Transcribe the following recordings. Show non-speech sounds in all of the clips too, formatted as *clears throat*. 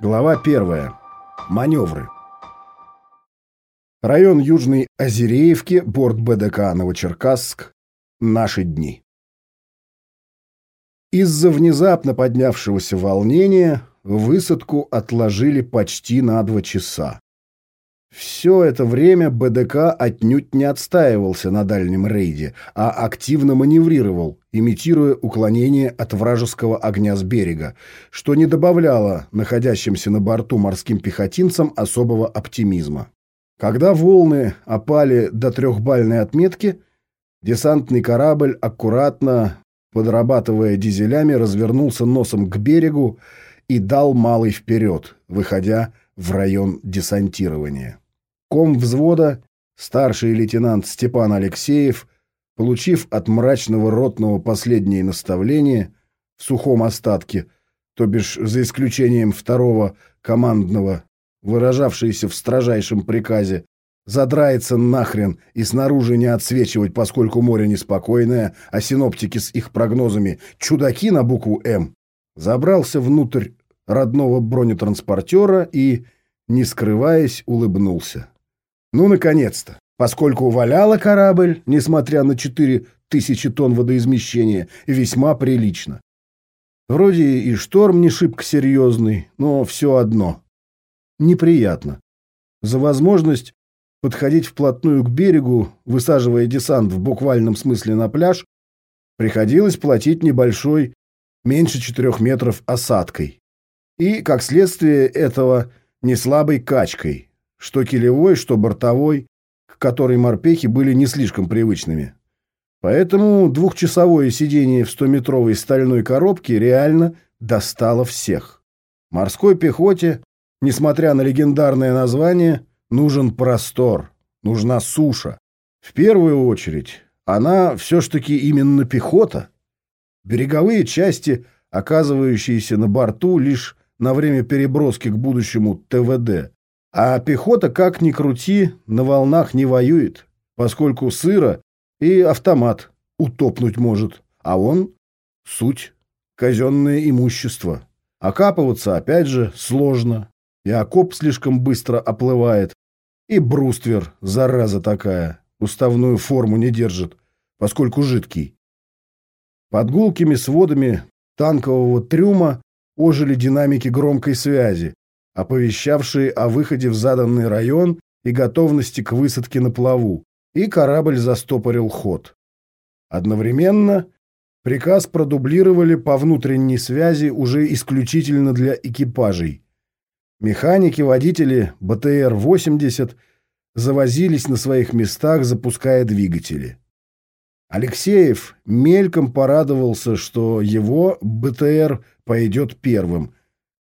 Глава первая. Маневры. Район Южной Озереевки, борт БДК Новочеркасск. Наши дни. Из-за внезапно поднявшегося волнения высадку отложили почти на два часа. Все это время БДК отнюдь не отстаивался на дальнем рейде, а активно маневрировал, имитируя уклонение от вражеского огня с берега, что не добавляло находящимся на борту морским пехотинцам особого оптимизма. Когда волны опали до трехбальной отметки, десантный корабль аккуратно, подрабатывая дизелями, развернулся носом к берегу и дал малый вперед, выходя в район десантирования. Ком взвода, старший лейтенант Степан Алексеев, получив от мрачного ротного последние наставления в сухом остатке, то бишь за исключением второго командного, выражавшиеся в строжайшем приказе, задрается нахрен и снаружи не отсвечивать, поскольку море неспокойное, а синоптики с их прогнозами чудаки на букву «М», забрался внутрь родного бронетранспортера и, не скрываясь, улыбнулся. Ну, наконец-то! Поскольку валяла корабль, несмотря на четыре тысячи тонн водоизмещения, весьма прилично. Вроде и шторм не шибко серьезный, но все одно. Неприятно. За возможность подходить вплотную к берегу, высаживая десант в буквальном смысле на пляж, приходилось платить небольшой, меньше четырех метров осадкой и, как следствие этого, неслабой качкой, что килевой, что бортовой, к которой морпехи были не слишком привычными. Поэтому двухчасовое сидение в стометровой стальной коробке реально достало всех. Морской пехоте, несмотря на легендарное название, нужен простор, нужна суша. В первую очередь, она все ж таки именно пехота. Береговые части, оказывающиеся на борту лишь на время переброски к будущему ТВД. А пехота, как ни крути, на волнах не воюет, поскольку сыро и автомат утопнуть может, а он — суть, казенное имущество. Окапываться, опять же, сложно, и окоп слишком быстро оплывает, и бруствер, зараза такая, уставную форму не держит, поскольку жидкий. Под гулкими сводами танкового трюма ожили динамики громкой связи, оповещавшие о выходе в заданный район и готовности к высадке на плаву, и корабль застопорил ход. Одновременно приказ продублировали по внутренней связи уже исключительно для экипажей. Механики-водители БТР-80 завозились на своих местах, запуская двигатели. Алексеев мельком порадовался, что его БТР пойдет первым,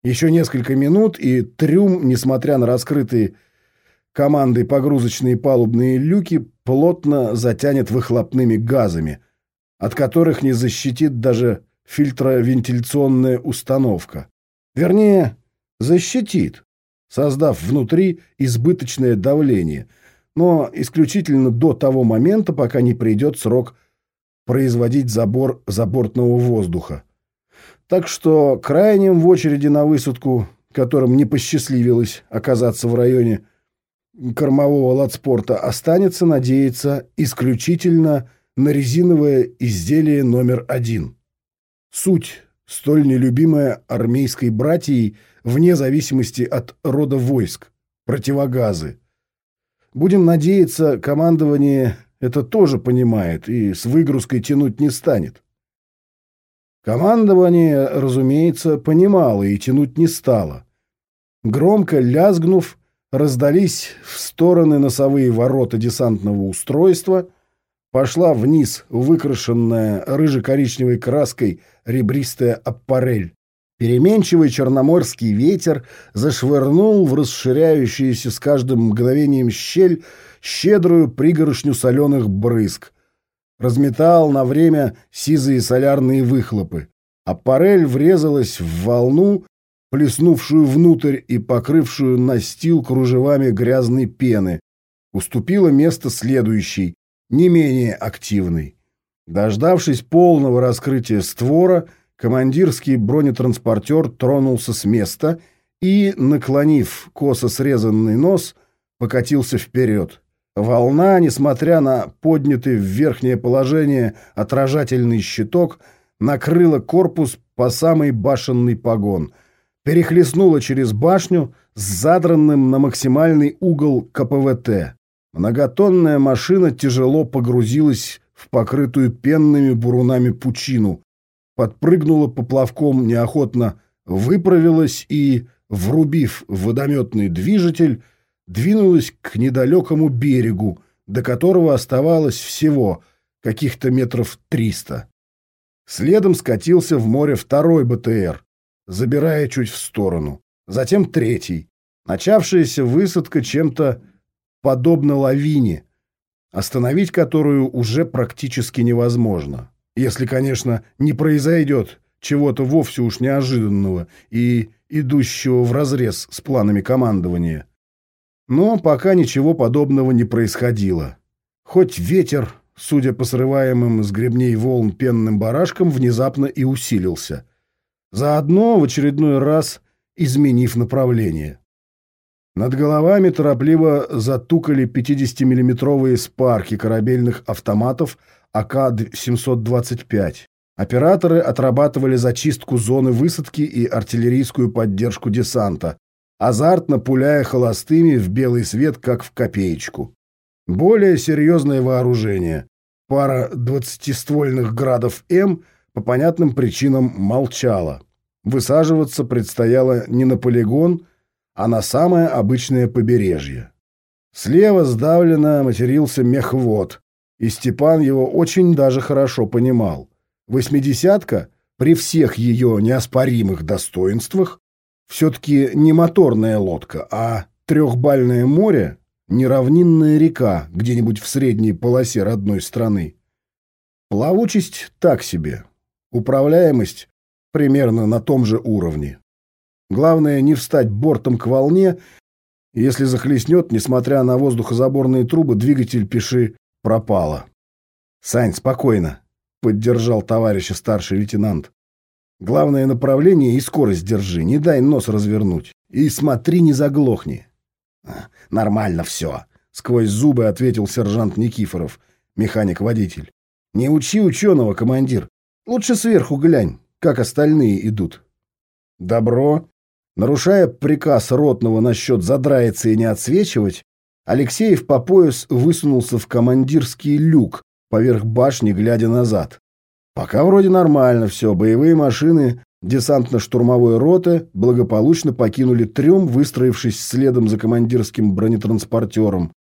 еще несколько минут, и трюм, несмотря на раскрытые командой погрузочные палубные люки, плотно затянет выхлопными газами, от которых не защитит даже фильтровентиляционная установка. Вернее, защитит, создав внутри избыточное давление, но исключительно до того момента, пока не придет срок производить забор забортного воздуха. Так что крайним в очереди на высадку, которым не посчастливилось оказаться в районе кормового ладспорта, останется надеяться исключительно на резиновое изделие номер один. Суть, столь нелюбимая армейской братьей вне зависимости от рода войск, противогазы. Будем надеяться, командование это тоже понимает и с выгрузкой тянуть не станет. Командование, разумеется, понимало и тянуть не стало. Громко лязгнув, раздались в стороны носовые ворота десантного устройства, пошла вниз выкрашенная рыже-коричневой краской ребристая аппарель. Переменчивый черноморский ветер зашвырнул в расширяющуюся с каждым мгновением щель щедрую пригоршню соленых брызг – разметал на время сизые солярные выхлопы. Аппарель врезалась в волну, плеснувшую внутрь и покрывшую настил кружевами грязной пены. Уступила место следующей, не менее активной. Дождавшись полного раскрытия створа, командирский бронетранспортер тронулся с места и, наклонив косо срезанный нос, покатился вперед. Волна, несмотря на поднятый в верхнее положение отражательный щиток, накрыла корпус по самый башенный погон, перехлестнула через башню с задранным на максимальный угол КПВТ. Многотонная машина тяжело погрузилась в покрытую пенными бурунами пучину, подпрыгнула поплавком неохотно, выправилась и, врубив водометный движитель, двинулась к недалекому берегу, до которого оставалось всего каких-то метров триста. Следом скатился в море второй БТР, забирая чуть в сторону. Затем третий. Начавшаяся высадка чем-то подобна лавине, остановить которую уже практически невозможно. Если, конечно, не произойдет чего-то вовсе уж неожиданного и идущего вразрез с планами командования. Но пока ничего подобного не происходило. Хоть ветер, судя по срываемым с гребней волн пенным барашкам, внезапно и усилился. Заодно в очередной раз изменив направление. Над головами торопливо затукали 50-миллиметровые спарки корабельных автоматов АК-725. Операторы отрабатывали зачистку зоны высадки и артиллерийскую поддержку десанта, азартно пуляя холостыми в белый свет, как в копеечку. Более серьезное вооружение. Пара двадцатиствольных градов М по понятным причинам молчала. Высаживаться предстояло не на полигон, а на самое обычное побережье. Слева сдавленно матерился мехвод, и Степан его очень даже хорошо понимал. Восьмидесятка, при всех ее неоспоримых достоинствах, все-таки не моторная лодка, а трехбальное море, неравнинная река где-нибудь в средней полосе родной страны. Плавучесть так себе, управляемость примерно на том же уровне. Главное не встать бортом к волне, если захлестнет, несмотря на воздухозаборные трубы, двигатель пиши пропало. «Сань, спокойно», — поддержал товарища старший лейтенант. «Главное направление и скорость держи, не дай нос развернуть. И смотри, не заглохни». «А, «Нормально все», — сквозь зубы ответил сержант Никифоров, механик-водитель. «Не учи ученого, командир. Лучше сверху глянь, как остальные идут». «Добро». Нарушая приказ ротного насчет задраиться и не отсвечивать, Алексеев по пояс высунулся в командирский люк поверх башни, глядя назад. Пока вроде нормально все, боевые машины десантно-штурмовой роты благополучно покинули трюм, выстроившись следом за командирским бронетранспортером.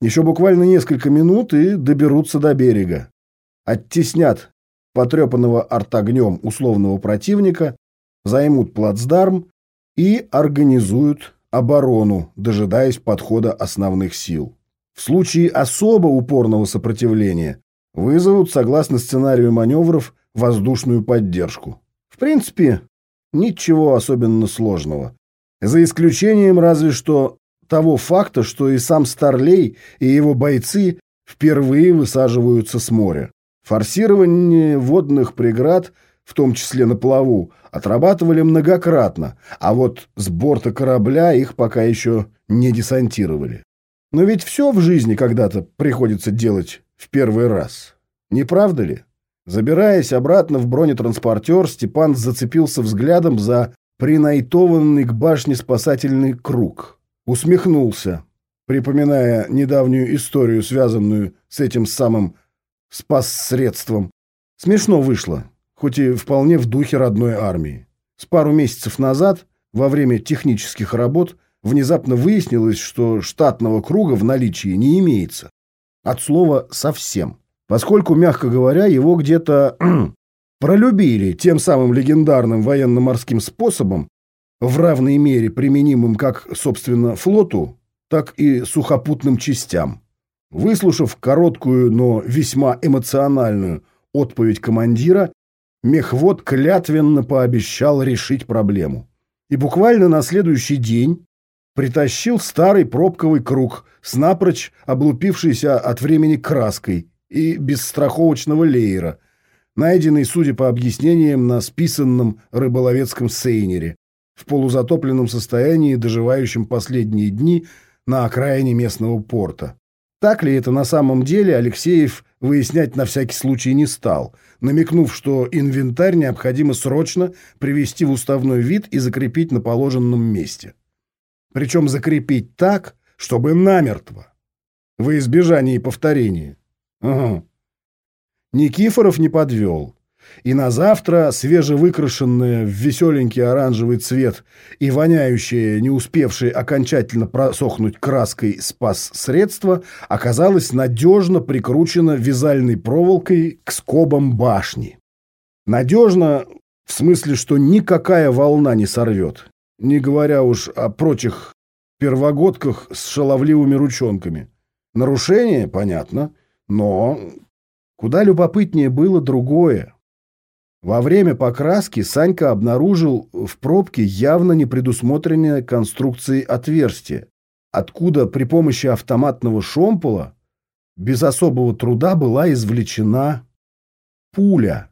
Еще буквально несколько минут и доберутся до берега. Оттеснят потрепанного артогнем условного противника, займут плацдарм и организуют оборону, дожидаясь подхода основных сил. В случае особо упорного сопротивления вызовут, согласно сценарию маневров, воздушную поддержку. В принципе, ничего особенно сложного. За исключением разве что того факта, что и сам Старлей, и его бойцы впервые высаживаются с моря. Форсирование водных преград, в том числе на плаву, отрабатывали многократно, а вот с борта корабля их пока еще не десантировали. Но ведь все в жизни когда-то приходится делать в первый раз. Не правда ли? Забираясь обратно в бронетранспортер, Степан зацепился взглядом за принайтованный к башне спасательный круг. Усмехнулся, припоминая недавнюю историю, связанную с этим самым спас-средством. Смешно вышло хоть и вполне в духе родной армии. С пару месяцев назад, во время технических работ, внезапно выяснилось, что штатного круга в наличии не имеется. От слова «совсем». Поскольку, мягко говоря, его где-то *clears throat* пролюбили тем самым легендарным военно-морским способом, в равной мере применимым как, собственно, флоту, так и сухопутным частям. Выслушав короткую, но весьма эмоциональную отповедь командира, Мехвод клятвенно пообещал решить проблему. И буквально на следующий день притащил старый пробковый круг с напрочь облупившейся от времени краской и без страховочного леера, найденный, судя по объяснениям, на списанном рыболовецком сейнере. в полузатопленном состоянии, доживающем последние дни на окраине местного порта. Так ли это на самом деле, Алексеев выяснять на всякий случай не стал, намекнув, что инвентарь необходимо срочно привести в уставной вид и закрепить на положенном месте. Причем закрепить так, чтобы намертво, во избежание повторения. Ага. Никифоров не подвел и на завтра свежевыкрашенная в веселенький оранжевый цвет и воняющее, не успевшее окончательно просохнуть краской спас средство, оказалось надежно прикручено вязальной проволокой к скобам башни. Надежно в смысле, что никакая волна не сорвет, не говоря уж о прочих первогодках с шаловливыми ручонками. Нарушение, понятно, но куда любопытнее было другое. Во время покраски Санька обнаружил в пробке явно непредусмотренное конструкцией отверстие, откуда при помощи автоматного шомпола без особого труда была извлечена пуля.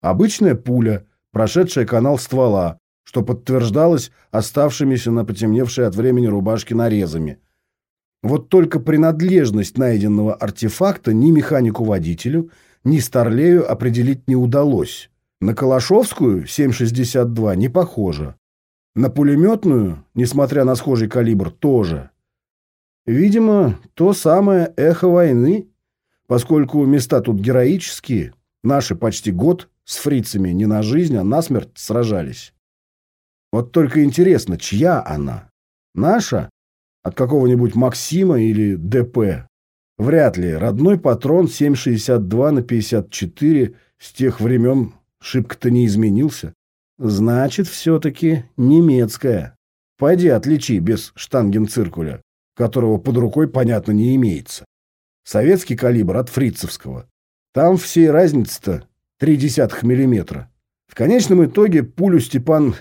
Обычная пуля, прошедшая канал ствола, что подтверждалось оставшимися на потемневшей от времени рубашке нарезами. Вот только принадлежность найденного артефакта ни механику-водителю, ни Старлею определить не удалось. На Калашовскую 7,62 не похоже. На пулеметную, несмотря на схожий калибр, тоже. Видимо, то самое эхо войны, поскольку места тут героические, наши почти год с фрицами не на жизнь, а на смерть сражались. Вот только интересно, чья она? Наша? От какого-нибудь Максима или ДП? Вряд ли. Родной патрон 7,62 на 54 с тех времен шибко-то не изменился. Значит, все-таки немецкая. Пойди отличи без штангенциркуля, которого под рукой, понятно, не имеется. Советский калибр от фрицевского. Там всей разница-то три десятых миллиметра. В конечном итоге пулю Степан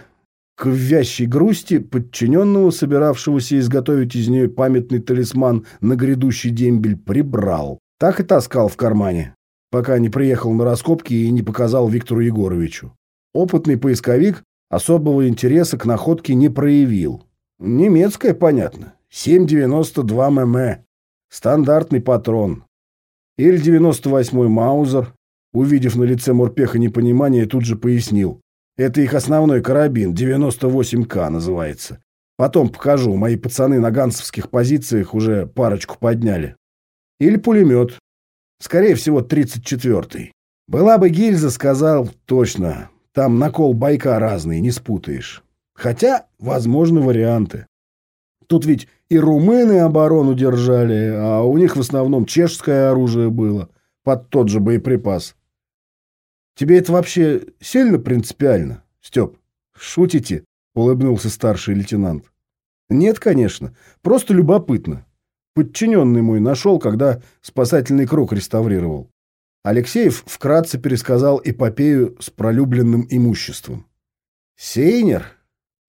к вящей грусти подчиненного, собиравшегося изготовить из нее памятный талисман на грядущий дембель, прибрал. Так и таскал в кармане, пока не приехал на раскопки и не показал Виктору Егоровичу. Опытный поисковик особого интереса к находке не проявил. Немецкая, понятно. 7,92 мм. Стандартный патрон. Или 98-й Маузер, увидев на лице Морпеха непонимание, тут же пояснил. Это их основной карабин, 98К называется. Потом покажу, мои пацаны на гансовских позициях уже парочку подняли. Или пулемет. Скорее всего, 34-й. Была бы гильза, сказал точно. Там накол байка разный, не спутаешь. Хотя, возможны варианты. Тут ведь и румыны оборону держали, а у них в основном чешское оружие было, под тот же боеприпас. Тебе это вообще сильно принципиально, Степ? Шутите? Улыбнулся старший лейтенант. Нет, конечно. Просто любопытно. Подчиненный мой нашел, когда спасательный круг реставрировал. Алексеев вкратце пересказал эпопею с пролюбленным имуществом. Сейнер?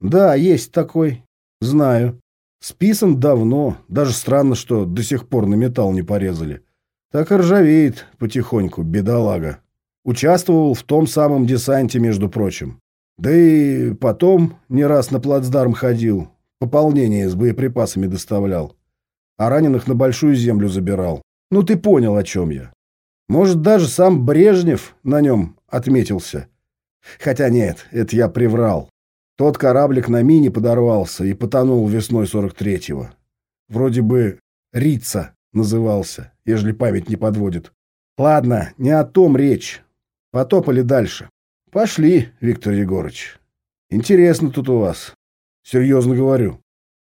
Да, есть такой. Знаю. Списан давно. Даже странно, что до сих пор на металл не порезали. Так ржавеет потихоньку, бедолага. Участвовал в том самом десанте, между прочим. Да и потом не раз на плацдарм ходил, пополнение с боеприпасами доставлял. А раненых на Большую Землю забирал. Ну ты понял, о чем я. Может, даже сам Брежнев на нем отметился. Хотя нет, это я приврал. Тот кораблик на мине подорвался и потонул весной 43-го. Вроде бы Рица назывался, ежели память не подводит. Ладно, не о том речь. Потопали дальше. Пошли, Виктор Егорыч. Интересно тут у вас. Серьезно говорю.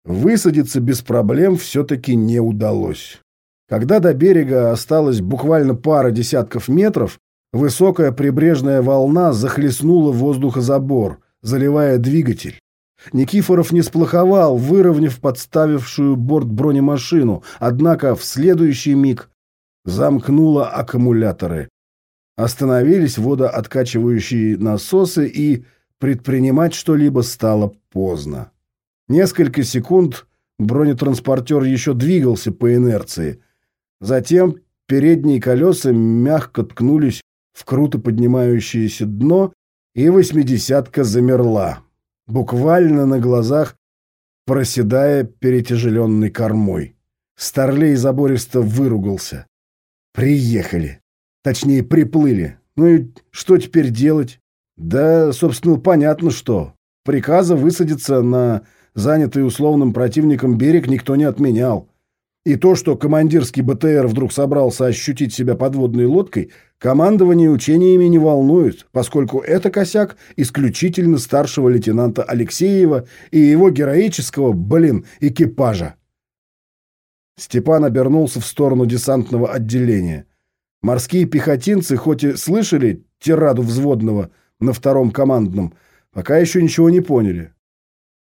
Высадиться без проблем все-таки не удалось. Когда до берега осталось буквально пара десятков метров, высокая прибрежная волна захлестнула воздухозабор, заливая двигатель. Никифоров не сплоховал, выровняв подставившую борт бронемашину, однако в следующий миг замкнула аккумуляторы, Остановились водооткачивающие насосы, и предпринимать что-либо стало поздно. Несколько секунд бронетранспортер еще двигался по инерции. Затем передние колеса мягко ткнулись в круто поднимающееся дно, и восьмидесятка замерла. буквально на глазах проседая перетяжеленной кормой. Старлей забористо выругался. Приехали. Точнее, приплыли. Ну и что теперь делать? Да, собственно, понятно что. Приказа высадиться на занятый условным противником берег никто не отменял. И то, что командирский БТР вдруг собрался ощутить себя подводной лодкой, командование учениями не волнует, поскольку это косяк исключительно старшего лейтенанта Алексеева и его героического, блин, экипажа. Степан обернулся в сторону десантного отделения. Морские пехотинцы хоть и слышали тираду взводного на втором командном, пока еще ничего не поняли.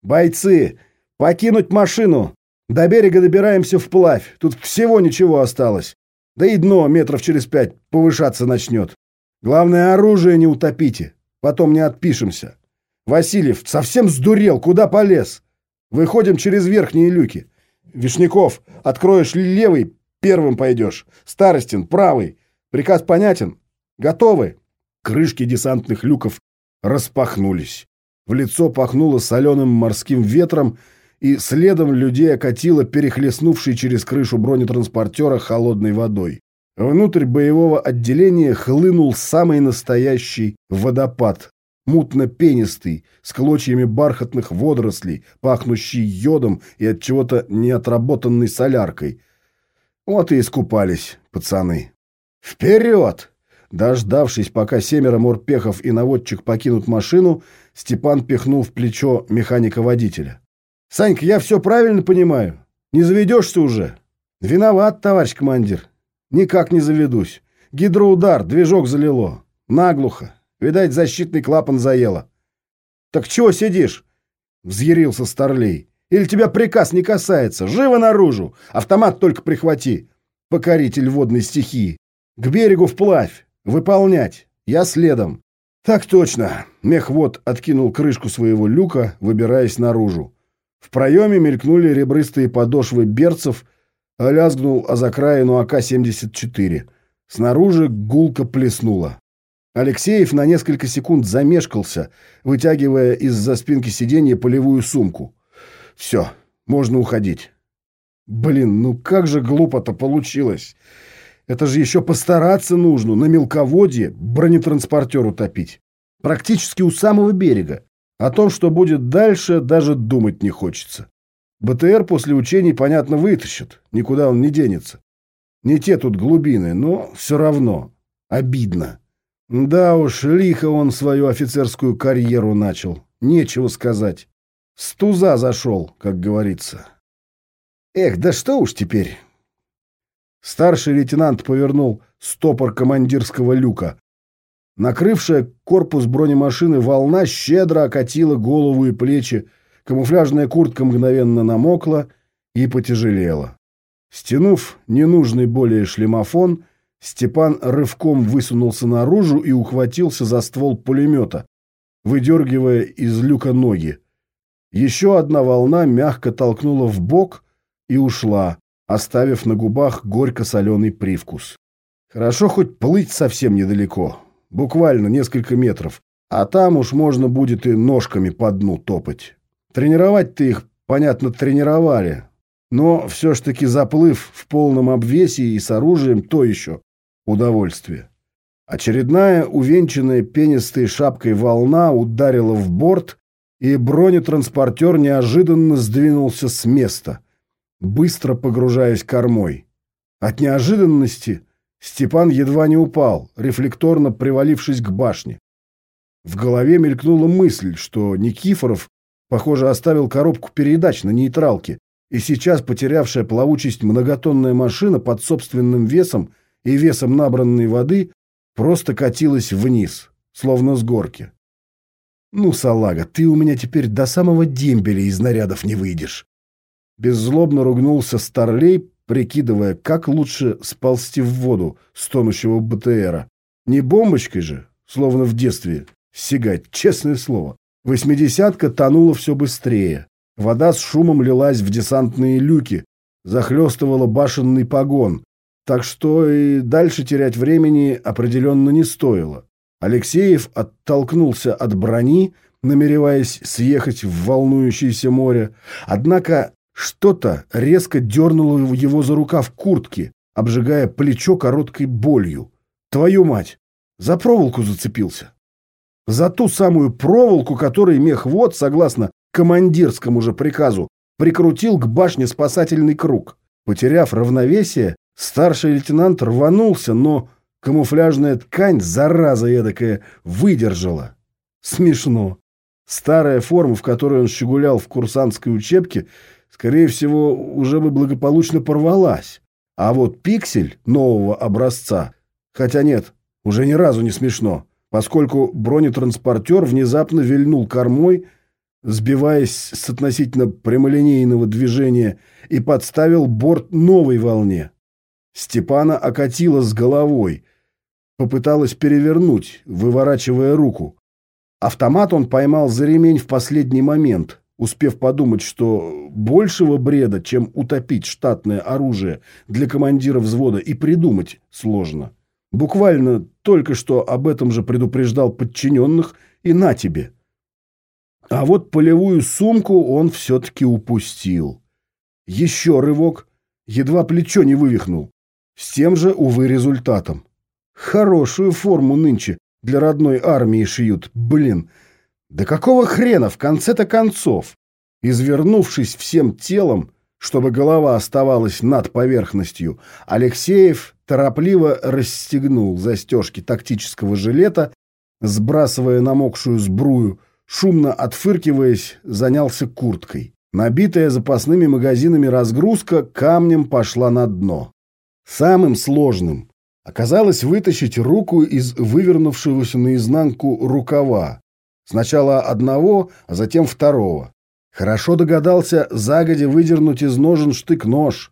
«Бойцы! Покинуть машину! До берега добираемся вплавь. Тут всего ничего осталось. Да и дно метров через пять повышаться начнет. Главное, оружие не утопите. Потом не отпишемся. Васильев совсем сдурел. Куда полез? Выходим через верхние люки. Вишняков, откроешь левый, первым пойдешь. Старостин, правый. Приказ понятен? Готовы? Крышки десантных люков распахнулись. В лицо пахнуло соленым морским ветром, и следом людей окатило перехлестнувшей через крышу бронетранспортера холодной водой. Внутрь боевого отделения хлынул самый настоящий водопад, мутно-пенистый, с клочьями бархатных водорослей, пахнущий йодом и от чего-то неотработанной соляркой. Вот и искупались пацаны. «Вперед!» Дождавшись, пока семеро морпехов и наводчик покинут машину, Степан пихнул в плечо механика-водителя. Санька, я все правильно понимаю? Не заведешься уже? Виноват, товарищ командир. Никак не заведусь. Гидроудар, движок залило. Наглухо. Видать, защитный клапан заело. Так чего сидишь? Взъярился Старлей. Или тебя приказ не касается? Живо наружу! Автомат только прихвати. Покоритель водной стихии. К берегу вплавь. Выполнять. Я следом. Так точно. Мехвод откинул крышку своего люка, выбираясь наружу. В проеме мелькнули ребристые подошвы берцев, а лязгнул о закраину АК-74. Снаружи гулко плеснуло. Алексеев на несколько секунд замешкался, вытягивая из-за спинки сиденья полевую сумку. «Все, можно уходить». «Блин, ну как же глупо-то получилось! Это же еще постараться нужно, на мелководье бронетранспортер утопить. Практически у самого берега. О том, что будет дальше, даже думать не хочется. БТР после учений, понятно, вытащит. Никуда он не денется. Не те тут глубины, но все равно. Обидно. Да уж, лихо он свою офицерскую карьеру начал. Нечего сказать. С туза зашел, как говорится. Эх, да что уж теперь. Старший лейтенант повернул стопор командирского люка. Накрывшая корпус бронемашины волна щедро окатила голову и плечи, камуфляжная куртка мгновенно намокла и потяжелела. Стянув ненужный более шлемофон, Степан рывком высунулся наружу и ухватился за ствол пулемета, выдергивая из люка ноги. Еще одна волна мягко толкнула в бок и ушла, оставив на губах горько-соленый привкус. Хорошо хоть плыть совсем недалеко, Буквально несколько метров. А там уж можно будет и ножками по дну топать. Тренировать-то их, понятно, тренировали. Но все ж таки заплыв в полном обвесе и с оружием то еще удовольствие. Очередная увенчанная пенистой шапкой волна ударила в борт, и бронетранспортер неожиданно сдвинулся с места, быстро погружаясь кормой. От неожиданности Степан едва не упал, рефлекторно привалившись к башне. В голове мелькнула мысль, что Никифоров, похоже, оставил коробку передач на нейтралке, и сейчас потерявшая плавучесть многотонная машина под собственным весом и весом набранной воды просто катилась вниз, словно с горки. «Ну, салага, ты у меня теперь до самого дембеля из нарядов не выйдешь!» Беззлобно ругнулся Старлей, прикидывая, как лучше сползти в воду с тонущего БТРа. Не бомбочкой же, словно в детстве, сигать, честное слово. Восьмидесятка тонула все быстрее. Вода с шумом лилась в десантные люки, захлестывала башенный погон, так что и дальше терять времени определенно не стоило. Алексеев оттолкнулся от брони, намереваясь съехать в волнующееся море. Однако что-то резко дернуло его за рукав куртки, обжигая плечо короткой болью. Твою мать! За проволоку зацепился. За ту самую проволоку, которой мехвод, согласно командирскому же приказу, прикрутил к башне спасательный круг. Потеряв равновесие, старший лейтенант рванулся, но камуфляжная ткань, зараза эдакая, выдержала. Смешно. Старая форма, в которой он щегулял в курсантской учебке, скорее всего, уже бы благополучно порвалась. А вот пиксель нового образца, хотя нет, уже ни разу не смешно, поскольку бронетранспортер внезапно вильнул кормой, сбиваясь с относительно прямолинейного движения, и подставил борт новой волне. Степана окатила с головой, попыталась перевернуть, выворачивая руку. Автомат он поймал за ремень в последний момент, успев подумать, что большего бреда, чем утопить штатное оружие для командира взвода, и придумать сложно. Буквально только что об этом же предупреждал подчиненных, и на тебе. А вот полевую сумку он все-таки упустил. Еще рывок, едва плечо не вывихнул. С тем же, увы, результатом. Хорошую форму нынче для родной армии шьют, блин. Да какого хрена в конце-то концов? Извернувшись всем телом, чтобы голова оставалась над поверхностью, Алексеев торопливо расстегнул застежки тактического жилета, сбрасывая намокшую сбрую, шумно отфыркиваясь, занялся курткой. Набитая запасными магазинами разгрузка камнем пошла на дно. Самым сложным оказалось вытащить руку из вывернувшегося наизнанку рукава. Сначала одного, а затем второго. Хорошо догадался загодя выдернуть из ножен штык-нож,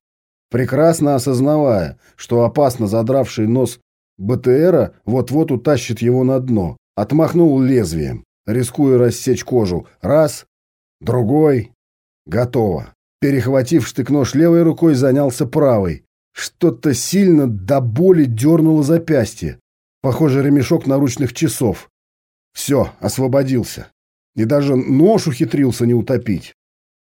прекрасно осознавая, что опасно задравший нос БТРа вот-вот утащит его на дно. Отмахнул лезвием, рискуя рассечь кожу. Раз, другой. Готово. Перехватив штык-нож левой рукой, занялся правой. Что-то сильно до боли дернуло запястье. Похоже, ремешок наручных часов. Все, освободился. И даже нож ухитрился не утопить.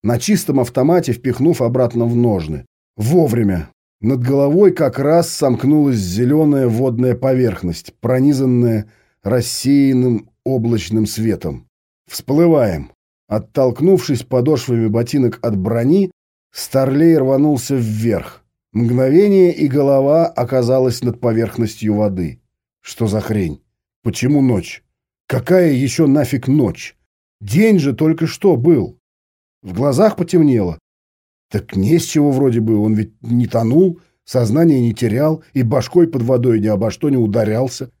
На чистом автомате впихнув обратно в ножны. Вовремя. Над головой как раз сомкнулась зеленая водная поверхность, пронизанная рассеянным облачным светом. Всплываем. Оттолкнувшись подошвами ботинок от брони, Старлей рванулся вверх. Мгновение, и голова оказалась над поверхностью воды. Что за хрень? Почему ночь? Какая еще нафиг ночь? День же только что был. В глазах потемнело. Так не с чего вроде бы, он ведь не тонул, сознание не терял и башкой под водой ни обо что не ударялся.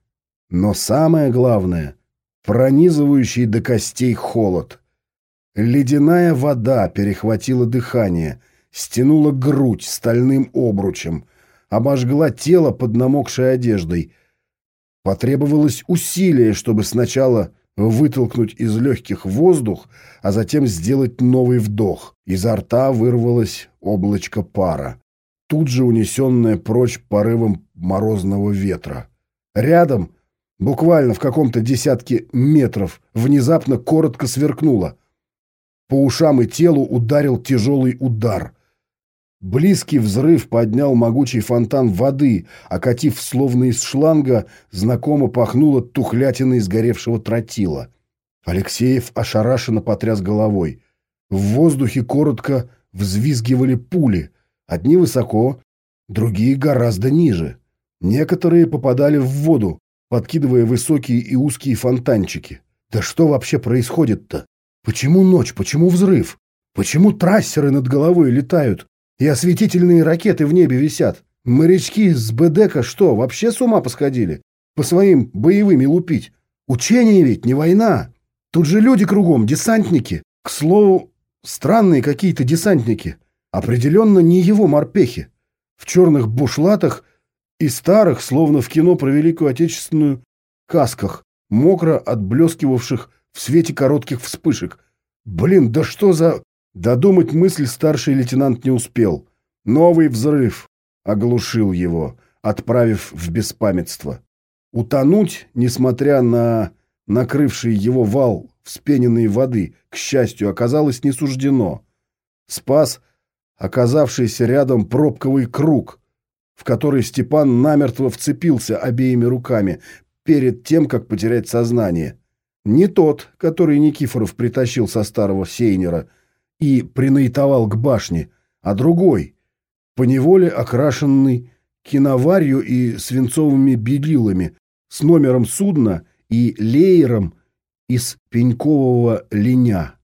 Но самое главное — пронизывающий до костей холод. Ледяная вода перехватила дыхание, стянула грудь стальным обручем, обожгла тело под намокшей одеждой. Потребовалось усилие, чтобы сначала вытолкнуть из легких воздух, а затем сделать новый вдох. Изо рта вырвалось облачко пара, тут же унесенное прочь порывом морозного ветра. Рядом, буквально в каком-то десятке метров, внезапно коротко сверкнуло. По ушам и телу ударил тяжелый удар. Близкий взрыв поднял могучий фонтан воды, окатив словно из шланга, знакомо пахнуло тухлятиной сгоревшего тротила. Алексеев ошарашенно потряс головой. В воздухе коротко взвизгивали пули, одни высоко, другие гораздо ниже. Некоторые попадали в воду, подкидывая высокие и узкие фонтанчики. Да что вообще происходит-то? Почему ночь? Почему взрыв? Почему трассеры над головой летают? И осветительные ракеты в небе висят. Морячки с БДК что, вообще с ума посходили? По своим боевыми лупить? Учение ведь, не война. Тут же люди кругом, десантники. К слову, странные какие-то десантники. Определенно не его морпехи. В черных бушлатах и старых, словно в кино про Великую Отечественную, касках, мокро отблескивавших в свете коротких вспышек. Блин, да что за... Додумать мысль старший лейтенант не успел. Новый взрыв оглушил его, отправив в беспамятство. Утонуть, несмотря на накрывший его вал вспененной воды, к счастью, оказалось не суждено. Спас оказавшийся рядом пробковый круг, в который Степан намертво вцепился обеими руками перед тем, как потерять сознание. Не тот, который Никифоров притащил со старого сейнера и принаитовал к башне, а другой, поневоле окрашенный киноварью и свинцовыми белилами, с номером судна и леером из пенькового линя.